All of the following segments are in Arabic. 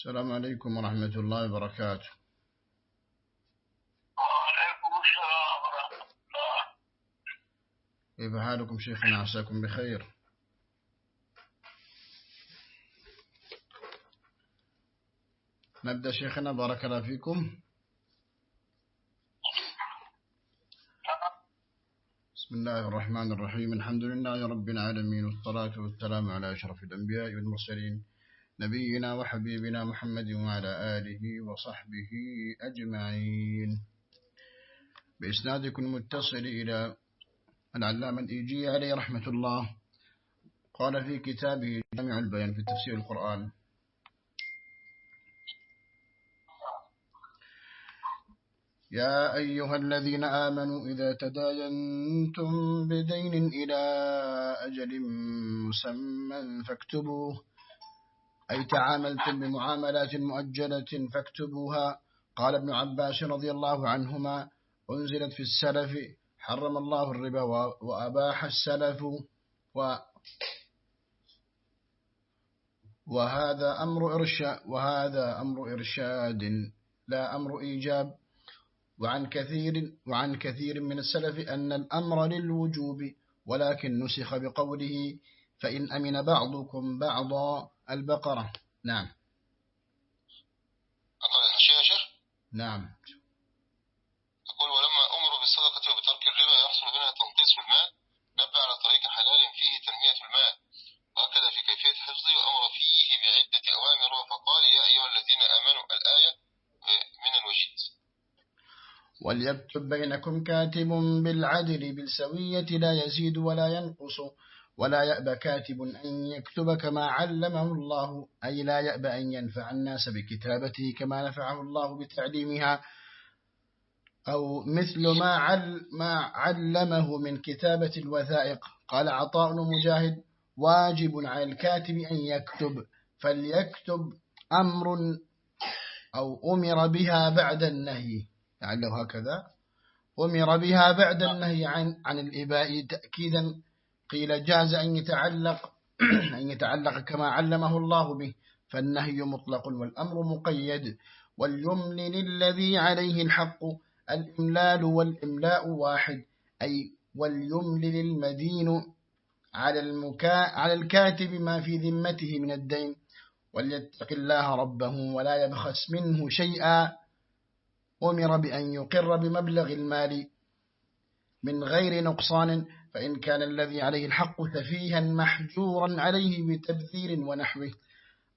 السلام عليكم ورحمة الله وبركاته. وعليكم السلام ورحمة الله. كيف حالكم شيخنا؟ عساكم بخير. نبدأ شيخنا بارك الله فيكم. بسم الله الرحمن الرحيم. الحمد لله رب العالمين والصلاة والسلام على أشرف الأنبياء والمرسلين نبينا وحبيبنا محمد وعلى آله وصحبه أجمعين. بإسنادكم المتصل إلى العلامة الإيجي عليه رحمة الله. قال في كتابه جامع البيان في تفسير القرآن. يا أيها الذين آمنوا إذا تداينتم بدين إلى أجل مسمى فاكتبوه. أي تعاملتم بمعاملات مؤجلة فاكتبوها. قال ابن عباس رضي الله عنهما أنزلت في السلف حرم الله الربا وأباح السلف و وهذا أمر إرشاد وهذا أمر إرشاد لا أمر إيجاب. وعن كثير وعن كثير من السلف أن الأمر للوجوب ولكن نسخ بقوله فإن أمن بعضكم بعضا البقرة. نعم. نعم. يقول ولما أمروا بالصدقة وبترك الربا يحصل منها تنقيص المال نبه على طريق حلال فيه تنمية المال وأكد في كيفية حفظه وأمر فيه بعدة أوامر فقال يا أيها الذين آمنوا الآية من الوجيد وليكتب بينكم كاتب بالعدل بالسوية لا يزيد ولا ينقص. ولا يأبى كاتب أن يكتب كما علمه الله أي لا يأبى أن ينفع الناس بكتابته كما نفعه الله بتعليمها. أو مثل ما, عل ما علمه من كتابة الوثائق. قال عطاء مجاهد واجب على الكاتب أن يكتب فليكتب أمر أو أمر بها بعد النهي. لعله هكذا. أمر بها بعد النهي عن, عن الإباء تأكيدا قيل جاز أن يتعلق أن يتعلق كما علمه الله به فالنهي مطلق والأمر مقيد. واليمن للذي عليه الحق الإملال والإملاء واحد. أي واليمن للمدين على, المكا على الكاتب ما في ذمته من الدين. وليتق الله ربه ولا يبخس منه شيئا. أمر بأن يقر بمبلغ المال من غير نقصان. فإن كان الذي عليه الحق سفيها محجورا عليه بتبذير ونحوه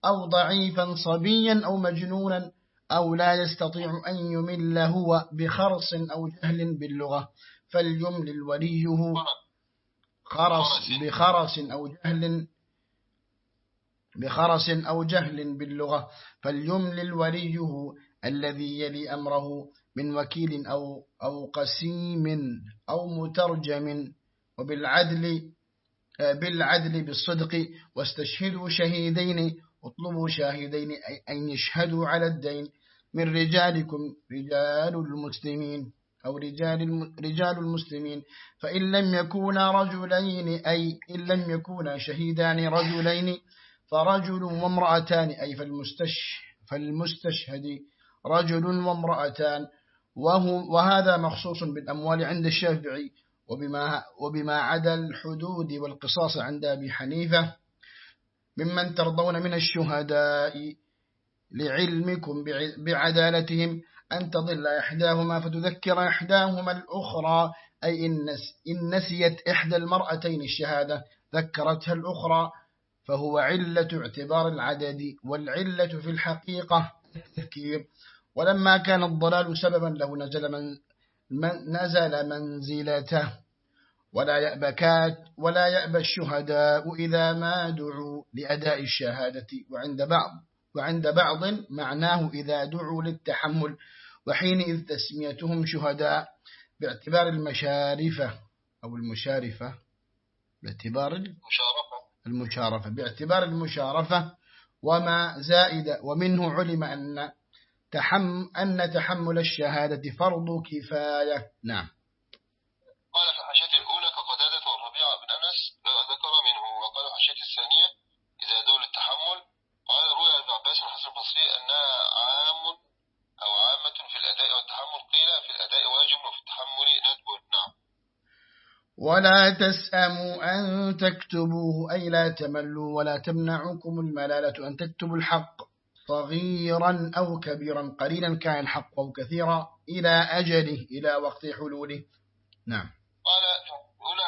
أو ضعيفا صبيا أو مجنونا أو لا يستطيع أن يمل هو بخرص أو جهل باللغة فليملل وليه خرص بخرص أو جهل بخرس أو جهل باللغة فليملل وليه الذي يلي أمره من وكيل أو, أو قسيم أو مترجم. وبالعدل بالعدل بالصدق واستشهدوا شهيدين اطلبوا شاهدين أن يشهدوا على الدين. من رجالكم رجال المسلمين أو رجال رجال المسلمين. فإن لم يكونا رجلين أي إن لم يكونا شهيدان رجلين فرجل وامرأتان أي فالمستش فالمستشهد رجل وامرأتان. وهو وهذا مخصوص بالأموال عند الشافعي. وبما, وبما عدا الحدود والقصاص عند أبي حنيفة ممن ترضون من الشهداء لعلمكم بعدالتهم أن تضل إحداهما فتذكر إحداهما الأخرى أي إن نسيت إحدى المرأتين الشهادة ذكرتها الأخرى فهو علة اعتبار العدد والعلة في الحقيقة. التذكير ولما كان الضلال سببا له نزل, من نزل منزلته. ولا يأبى كات ولا يأبى الشهداء إذا ما دعوا لأداء الشهادة. وعند بعض وعند بعض معناه إذا دعوا للتحمل. وحينئذ تسميتهم شهداء باعتبار المشارفة أو المشارفة باعتبار مشارفة. المشارفة باعتبار المشارفة. وما زائد ومنه علم أن تحم أن تحمل الشهادة فرض كفاية. نعم. قال في الحاشية الأولى كقتادة والربيع بن أنس ذكر منه وقال في الحاشية الثانية إذا دول التحمل قال روي عباس والحسن البصري أنها عام أو عامة في الأداء والتحمل قيل في الأداء واجب وفي التحمل ندب نعم. ولا تسأموا أن تكتبوه أي لا تملوا ولا تمنعكم الملالة أن تكتبوا الحق. صغيرا أو كبيرا قليلا كان الحق أو كثيرا إلى أجله إلى وقت حلوله. نعم. قال أولى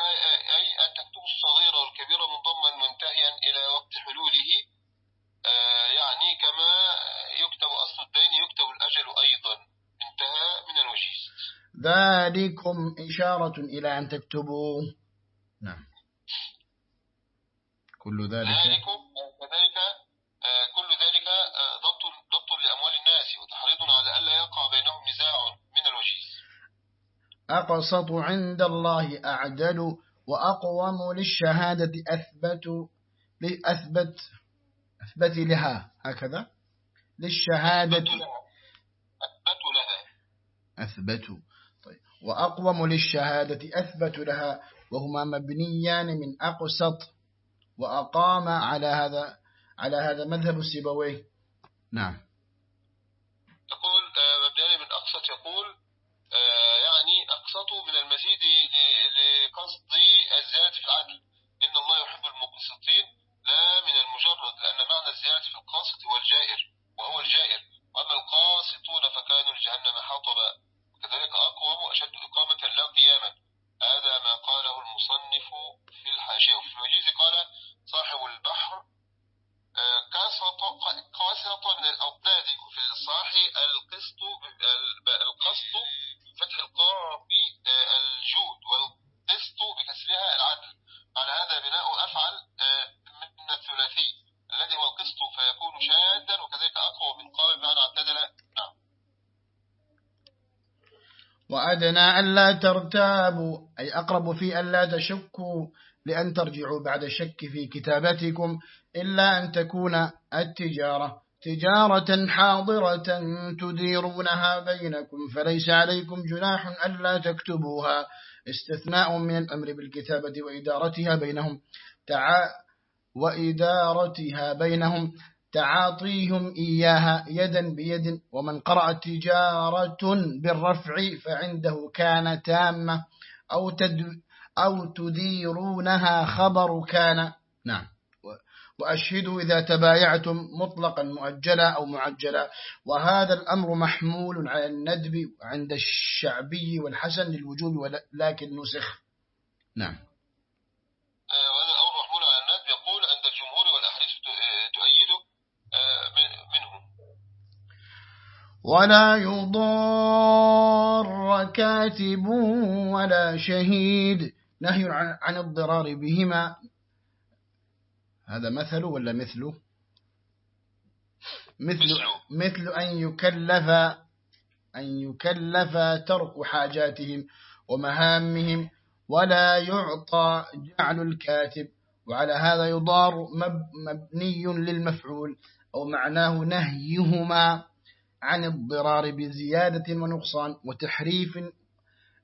أي أن تكتبوا الصغير والكبير منضما منتهيا إلى وقت حلوله. آه، يعني كما يكتب أصل الدين يكتب الأجل أيضا. انتهى من الوجيز ذلكم إشارة إلى أن تكتبوا نعم. كل ذلك ذلكم كذلك آه، كل ذلك آه، ضبط ضبط لأموال الناس وتحريض على ألا يقع بينهم نزاع من الوجيز أقسط عند الله أعدل وأقوم للشهادة أثبت لأثبت أثبت لها. هكذا. للشهادة. أثبت لها. أثبت طيب. وأقوم للشهادة أثبت لها. وهما مبنيان من أقسط وأقام على هذا على هذا مذهب السيبويه. نعم. يقول آه، مبني من أقسط يقول يعني أقسطوا من المزيد لقصد الزيادة في العدل. إن الله يحب المقسطين لا من المجرد لأن معنى الزيادة في القاسط هو الجائر وهو الجائر. وأما القاسطون فكانوا لجهنم حطبا. وكذلك أقوم وأشد إقامة لا قياما هذا ما قاله المصنف في الحاشية وفي الوجيز قال صاحب البحر آه، كاسط قاسط من الأضداد وفي الصاحي القسط ال- القسط فتح القاف آه، الجود والقسط بكسرها العدل على هذا بناء أفعل آه، من الثلاثي الذي هو القسط فيكون شادا وكذلك أقوى من قام بمعنى اعتدل نعم وأدنى ألا ترتابوا أي أقرب في ألا تشكوا لأن ترجعوا بعد الشك في كتابتكم إلا أن تكون التجارة. تجارة حاضرة تديرونها بينكم فليس عليكم جناح ألا تكتبوها. استثناء من الأمر بالكتابة وإدارتها بينهم. تع... وإدارتها بينهم. تعاطيهم إياها يدا بيد ومن قرأ تجارة بالرفع فعنده كان تامة أو, تد أو تديرونها خبر كان. نعم. وأشهدوا إذا تبايعتم مطلقا مؤجلا أو معجلا. وهذا الأمر محمول على الندب عند الشعبي والحسن للوجوب ولكن نسخ. نعم آه، وهذا الأمر محمول على الندب يقول عند الجمهور والأحاديث ت- آه، تؤيده آه، من- منهم ولا يضار كاتب ولا شهيد. نهي عن الضرار بهما. هذا مثل ولا مثل؟ مثل مثل. أن يكلف أن يكلف ترك حاجاتهم ومهامهم ولا يعطى جعل الكاتب. وعلى هذا يضار مب- مبني للمفعول أو معناه نهيهما. عن الضرار بزيادة ونقصان وتحريف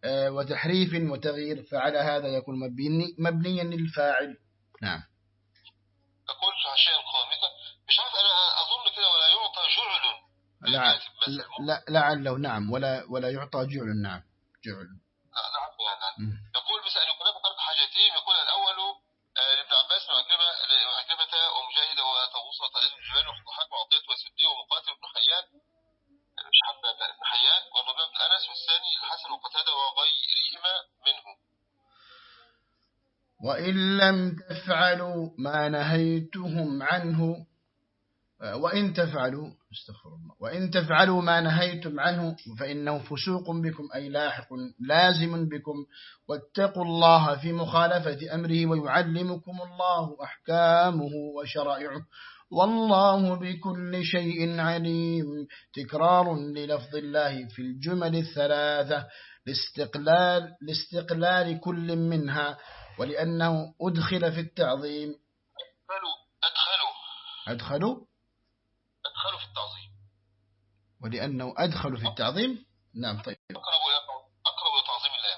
آه، وتحريف وتغيير فعلى هذا يكون مبني مبنيا للفاعل نعم. يقول في الحاشية الخامسة مش عارف أنا أظن كده ولا يعطى جعل لا لعله نعم ولا ولا يعطى جعل نعم جعل. عفوا يعني. يقول بس أن يكون ترك حاجتين يقول الأول آه، لابن عباس وعكرمة وعكرمة ومجاهد وطاووس وطالب بن جبال وضحاك وعطية وسدي ومقاتل بن حيان مش حبة بن حيان والربيع بن أنس والثاني الحسن وقتادة وغيرهما منهم وإن لم تفعلوا ما نهيتهم عنه وإن تفعلوا استغفر الله وإن تفعلوا ما نهيتم عنه فإنه فسوق بكم أي لاحق لازم بكم. واتقوا الله في مخالفة أمره ويعلمكم الله أحكامه وشرائعه. والله بكل شيء عليم. تكرار للفظ الله في الجمل الثلاثة لاستقلال, لاستقلال كل منها. ولأنه أدخل في التعظيم. أدخلوا أدخلوا أدخلوا أدخلوا في التعظيم. ولأنه أدخل في التعظيم؟ نعم طيب. أقرب إلى أقرب إلى تعظيم الله.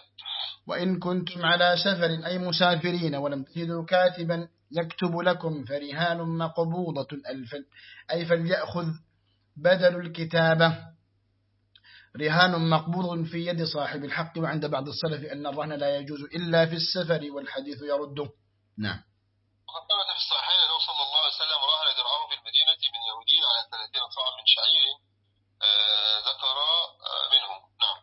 وإن كنتم على سفر أي مسافرين ولم تجدوا كاتبا يكتب لكم فرهان مقبوضة أي فليأخذ بدل الكتابة. رهان مقبوض في يد صاحب الحق وعند بعض السلف أن الرهن لا يجوز إلا في السفر والحديث يرده نعم. وقد ثبت في الصحيحين أنه صلى الله عليه وسلم رهن درعه في المدينة من يهودين على 30 صاع من شعير آه ذكر آه منهم. نعم.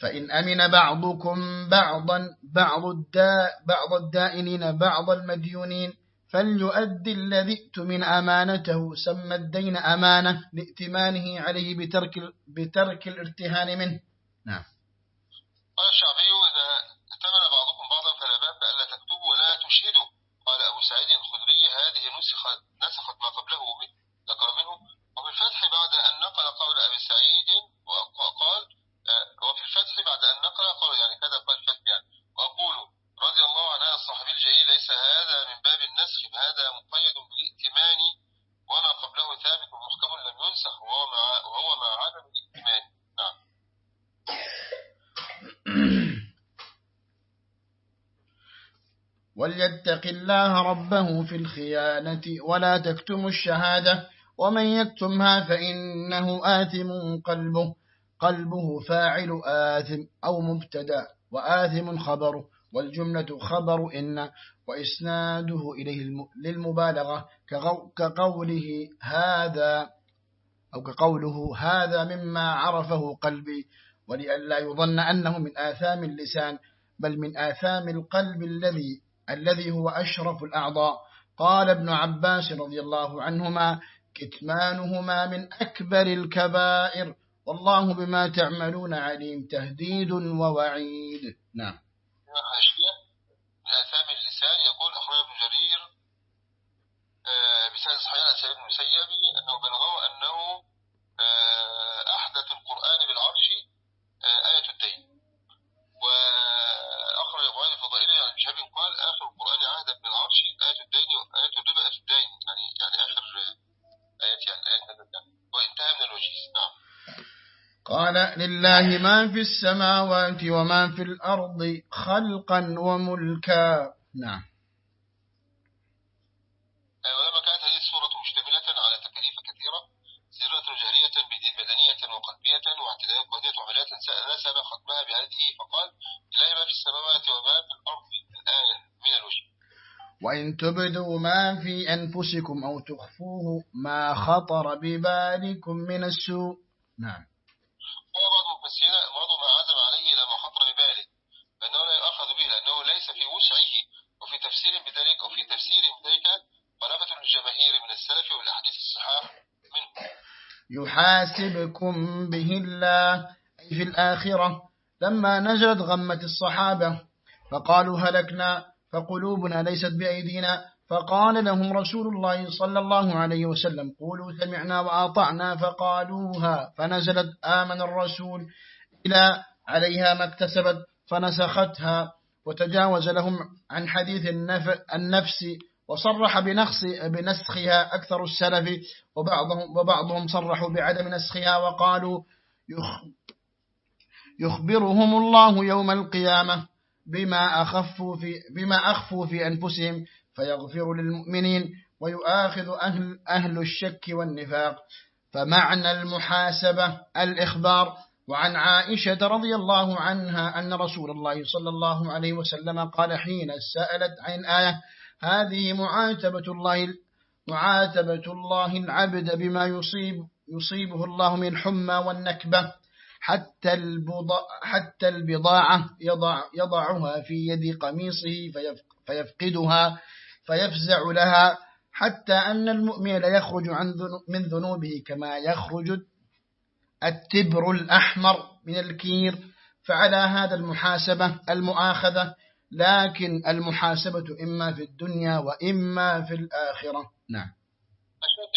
فإن أمن بعضكم بعضا بعض الداء بعض الدائنين بعض المديونين فليؤدي الذي ائتمن أمانته سمى الدين أمانة لائتمانه عليه بترك, بترك الارتهان منه. نعم. قال الشعبي إذا ائتمن بعضكم بعضا فلا باب ألا تكتبوا ولا تشهدوا قال أبو سعيد الخدري هذه نسخت, نسخت ما قبله ذكر منه وفي الفتح بعد أن نقل قول أبي سعيد وقال وفي الفتح بعد أن نقل قول يعني كذا قال الفتح يعني وأقول رضي الله عن هذا الصحابي الجليل ليس هذا من باب النسخ هذا مقيد بالائتمان وما قبله ثابت ومحكم لم ينسخ وهو مع, وهو مع عدم الائتمان نعم وليتق الله ربه في الخيانة ولا تكتم الشهادة. ومن يكتمها فإنه آثم قلبه قلبه فاعل آثم أو مبتدأ وآثم خبره والجملة خبر إن وإسناده إليه للمبالغة كقوله هذا أو كقوله هذا مما عرفه قلبي. ولئلا يظن أنه من آثام اللسان بل من آثام القلب الذي الذي هو أشرف الأعضاء. قال ابن عباس رضي الله عنهما كتمانهما من أكبر الكبائر. والله بما تعملون عليم. تهديد ووعيد. نعم. آثام اللسان يقول أخبر ابن جرير بسند صحيح سيد المسيب أنه بلغه أنه أحدث القرآن بالعرش آية الدين شهاب قال آخر القرآن عهدا بالعرش آية الدين وآية الربا آية الدين يعني يعني آخر آيات يعني آيات وانتهى من الوجيز نعم. قال لله ما في السماوات وما في الأرض خلقا وملكا. نعم. ولما كانت هذه السورة مشتملة على تكاليف كثيرة سيرة بدنية وقلبية واعتداء قضية وعمليات نسب ختمها بهذه فقال لله ما في السماوات وما في الأرض الآية من الوجه. وإن تبدوا ما في أنفسكم أو تخفوه ما خطر ببالكم من السوء. نعم. قال بعض المفسرين المرض ما عزم عليه إلى ما خطر بباله فإنه لا يؤخذ به لأنه ليس في وسعه وفي تفسير بذلك أو في تفسير بذلك غلبة للجماهير من السلف والأحاديث الصحاح منه. يحاسبكم به الله أي في الآخرة لما نزلت غمة الصحابة فقالوا هلكنا فقلوبنا ليست بأيدينا. فقال لهم رسول الله صلى الله عليه وسلم قولوا سمعنا وأطعنا. فقالوها فنزلت آمن الرسول إلى عليها ما اكتسبت فنسختها وتجاوز لهم عن حديث النفس وصرح بنسخها أكثر السلف وبعضهم, وبعضهم صرحوا بعدم نسخها وقالوا يخبرهم الله يوم القيامة. بما أخفوا في, بما أخفوا في أنفسهم فيغفر للمؤمنين ويؤاخذ أهل, أهل الشك والنفاق. فمعنى المحاسبة الإخبار وعن عائشة رضي الله عنها أن رسول الله صلى الله عليه وسلم قال حين سألت عن آية هذه معاتبة الله معاتبة الله العبد بما يصيب يصيبه الله من الحمى والنكبة. حتى البضاعة, حتى البضاعة يضع يضعها في يد قميصه فيفقدها فيفزع لها حتى أن المؤمن لا يخرج عن من ذنوبه كما يخرج التبر الأحمر من الكير. فعلى هذا المحاسبة المؤاخذة لكن المحاسبة إما في الدنيا وإما في الآخرة. نعم.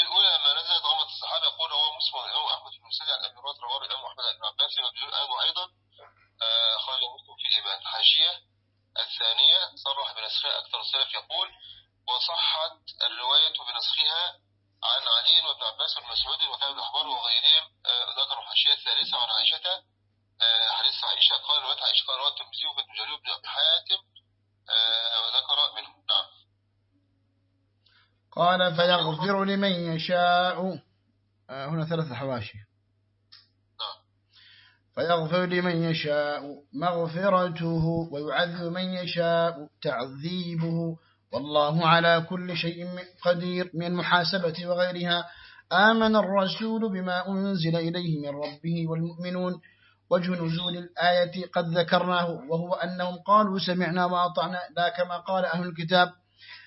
الأولى لما نزلت غمة الصحابة يقول هو مسلم الإمام أحمد بن مسلم عن أبي هريرة رواه الإمام أحمد بن عباس مبذول أنه أيضا. خرج مسلم في الإيمان حاشية الثانية. صرح بنسخها أكثر السلف يقول وصحت الرواية بنسخها عن علي وابن عباس والمسعود وكان الأحبار وغيرهم. ذكروا الحاشية الثالثة عن عائشة. حديث حديث عائشة قال رواية عائشة قال رواه الترمذي وابن جرير بن أبي حاتم. آه، وذكر منه نعم. قال فيغفر لمن يشاء. آه، هنا ثلاث حواشي. نعم. فيغفر لمن يشاء مغفرته ويعذب من يشاء تعذيبه. والله على كل شيء قدير من المحاسبة وغيرها. آمن الرسول بما أنزل إليه من ربه والمؤمنون. وجه نزول الآية قد ذكرناه وهو أنهم قالوا سمعنا وأطعنا لا كما قال أهل الكتاب.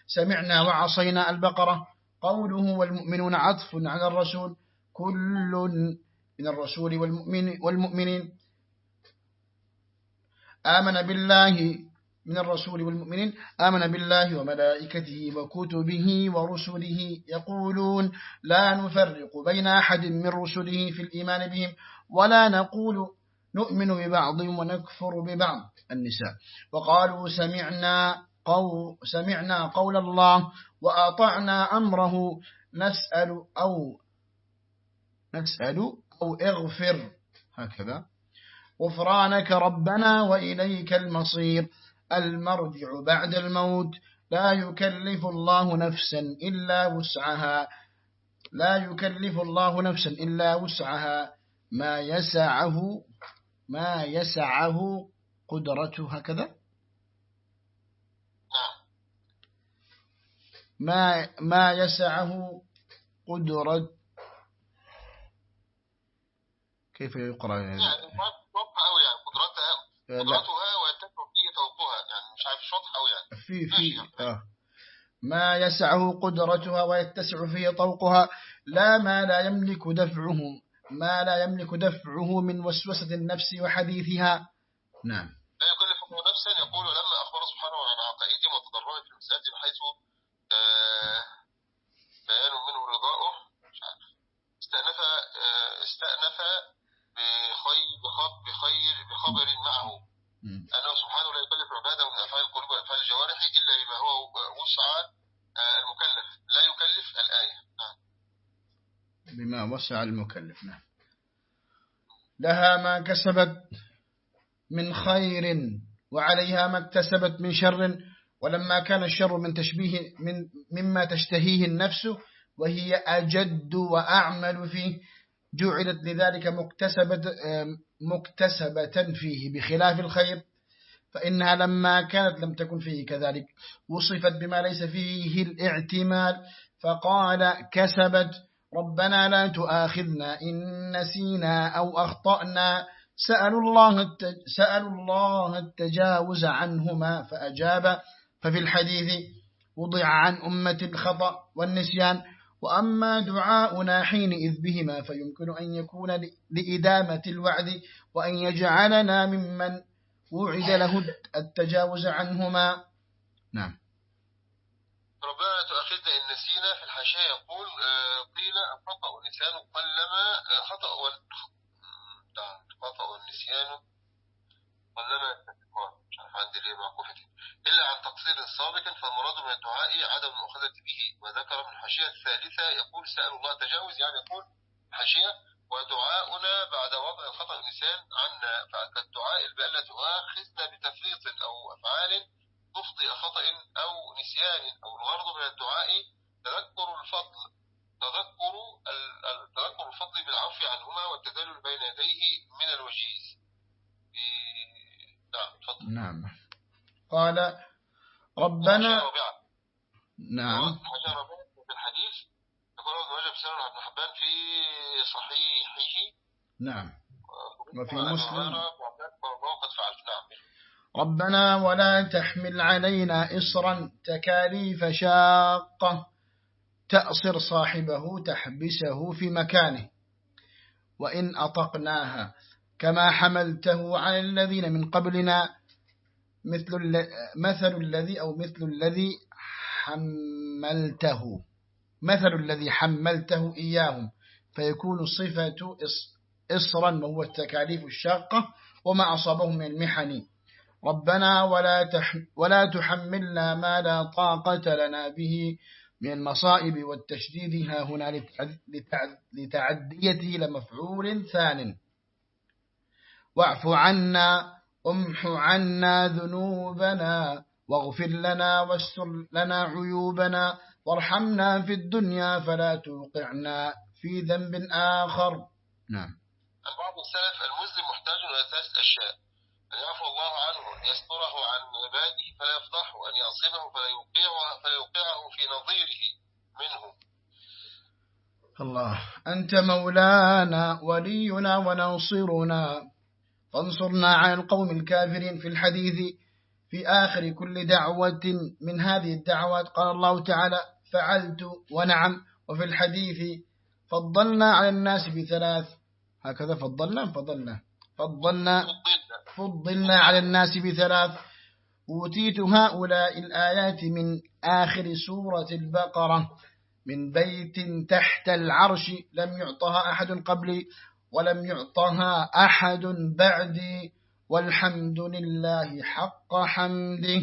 سمعنا وعصينا البقرة. قوله والمؤمنون عطف على الرسول. كل من الرسول والمؤمن والمؤمنين. آمن بالله من الرسول والمؤمنين. آمن بالله وملائكته وكتبه ورسله. يقولون لا نفرق بين أحد من رسله في الإيمان بهم ولا نقول نؤمن ببعض ونكفر ببعض. النساء. وقالوا سمعنا قول سمعنا قول الله وأطعنا أمره نسأل أو نسأل أو اغفر. هكذا. غفرانك ربنا وإليك المصير. المرجع بعد الموت. لا يكلف الله نفسا إلا وسعها. لا يكلف الله نفسا إلا وسعها. ما يسعه ما يسعه قدرته. هكذا. نعم. ما ما يسعه قدرة كيف يقرأ؟ يعني؟ يعني واضحة أوي يعني قدرتها لا. قدرتها ويتم فيه توقها يعني مش عارف مش واضحة أوي يعني. في في آه. ما يسعه قدرتها ويتسع فيه طوقها لا ما لا يملك دفعه ما لا يملك دفعه من وسوسة النفس وحديثها. نعم. لا يكلف نفسا يقول لما أخبر سبحانه عن عقائدهم وتضرعهم في المسألة بحيث آه، بيان منه رضاؤه مش عارف. استأنف آه، استأنف بخير بخير بخبر معه. أنه سبحانه لا يكلف عباده من أفعال القلوب وأفعال الجوارح إلا بما هو وسع آه، المكلف. لا يكلف الآية. نعم. بما وسع المكلف نعم. لها ما كسبت من خير وعليها ما اكتسبت من شر ولما كان الشر من تشبيه من مما تشتهيه النفس وهي أجد وأعمل فيه. جعلت لذلك مكتسبة مكتسبة فيه بخلاف الخير فإنها لما كانت لم تكن فيه كذلك وصفت بما ليس فيه الاعتماد فقال كسبت ربنا لا تؤاخذنا إن نسينا أو أخطأنا سألوا الله. سألوا الله التجاوز عنهما فأجاب ففي الحديث وضع عن أمة الخطأ والنسيان وأما دعاؤنا حينئذ بهما فيمكن أن يكون لإدامة الوعد وأن يجعلنا ممن وعد له التجاوز عنهما. نعم. ربنا لا تؤاخذنا إن نسينا. في الحاشية يقول آه، قيل الخطأ والنسيان قلما آه، خطأ وال... نعم خطأ والنسيان قلما. عندي ليه معكوفة تقصير سابق فالمراد من الدعاء عدم المؤاخذة به. وذكر من الحاشية الثالثة يقول سأل الله تجاوز. يعني يقول حاشية ودعاؤنا بعد وضع الخطأ والنسيان عنا فكالدعاء بألا تؤاخذنا بتفريط أو أفعال تفضي خطأ أو نسيان أو الغرض من الدعاء تذكر الفضل تذكر تذكر الفضل بالعفو عنهما والتدلل بين يديه من الوجيز. نعم تفضل نعم. قال ربنا نعم. حاجة في الحديث يقول ابن ماجه بسنة ابن حبان في صحيحه. نعم. وفي مسلم. نعم. ربنا ولا تحمل علينا إصرا تكاليف شاقة. تأصر صاحبه تحبسه في مكانه. وإن أطقناها كما حملته على الذين من قبلنا مثل مثل الذي أو مثل الذي حملته. مثل الذي حملته إياهم. فيكون صفة إص- إصرا وهو التكاليف الشاقة وما أصابهم من المحن. ربنا ولا, ولا تحملنا ما لا طاقة لنا به من المصائب والتشديد. ها هنا لتع- لتع- لتعديته لمفعول ثان. واعف عنا أمح عنا ذنوبنا واغفر لنا واستر لنا عيوبنا وارحمنا في الدنيا فلا توقعنا في ذنب آخر. نعم. بعض السلف المسلم محتاج إلى ثلاث أشياء. أن يعفو الله عنه أن يستره عن عباده فلا يفضحه أن يعصمه فلا يوقعه, فلا يوقعه في نظيره منه. الله أنت مولانا ولينا وناصرنا. فانصرنا على القوم الكافرين في الحديث في آخر كل دعوة من هذه الدعوات. قال الله تعالى فعلت ونعم. وفي الحديث فضلنا على الناس بثلاث. هكذا فضلنا فضلنا فضلنا فضلنا على الناس بثلاث. أوتيت هؤلاء الآيات من آخر سورة البقرة. من بيت تحت العرش. لم يعطها أحد قبلي. ولم يعطها أحد بعدي والحمد لله حق حمده.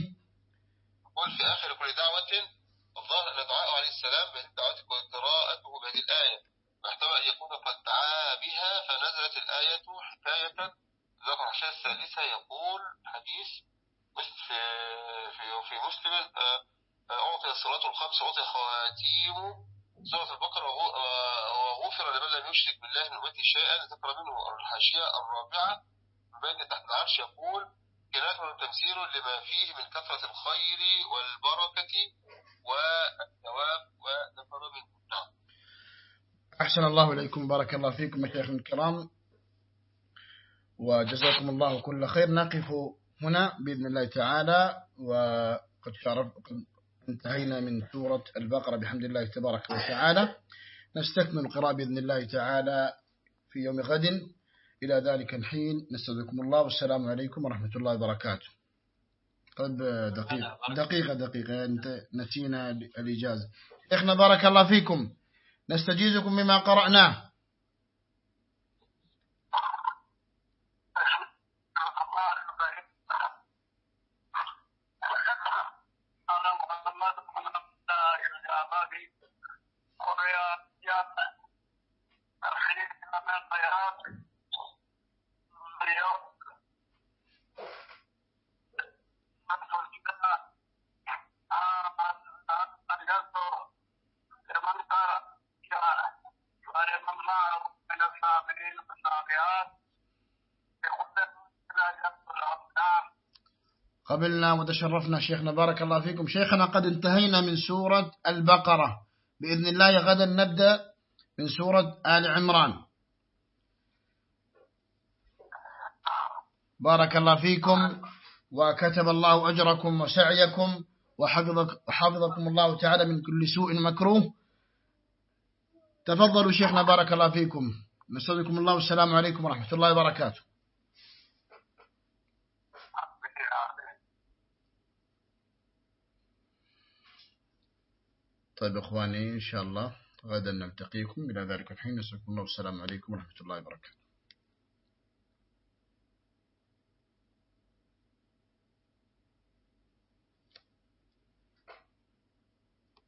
قل في آخر كل دعوة الظاهر أن دعاءه عليه السلام بهذه الدعوات وقراءته بهذه الآية. محتوى أن يكون قد دعا بها فنزلت الآية حكاية ذكر الحشاة الثالثة يقول حديث في, في, في مسلم آه، أعطي الصلاة الخمس أعطي خواتيم. سورة البقرة وغفر لمن لم يشرك بالله من أمته شيئا ذكر منه الحاشية الرابعة بين تحت العرش يقول كلام تمثيل لما فيه من كثرة الخير والبركة والثواب ونفر منه. نعم. أحسن الله إليكم بارك الله فيكم مشايخ الكرام وجزاكم الله كل خير. نقف هنا بإذن الله تعالى وقد شرف انتهينا من سورة البقرة بحمد الله تبارك وتعالى. نستكمل القراءة بإذن الله تعالى في يوم غد. إلى ذلك الحين نستودعكم الله والسلام عليكم ورحمة الله وبركاته. طيب دقيقة دقيقة دقيقة أنت نسينا الإجازة. إخنا بارك الله فيكم. نستجيزكم مما قرأناه. قبلنا وتشرفنا شيخنا بارك الله فيكم. شيخنا قد انتهينا من سورة البقرة. بإذن الله غدا نبدأ من سورة آل عمران. بارك الله فيكم وكتب الله أجركم وسعيكم وحفظكم الله تعالى من كل سوء مكروه. تفضلوا شيخنا بارك الله فيكم. نستودعكم الله والسلام عليكم ورحمة الله وبركاته. طيب إخواني إن شاء الله غدا نلتقيكم. إلى ذلك الحين نسألكم الله والسلام عليكم ورحمة الله وبركاته.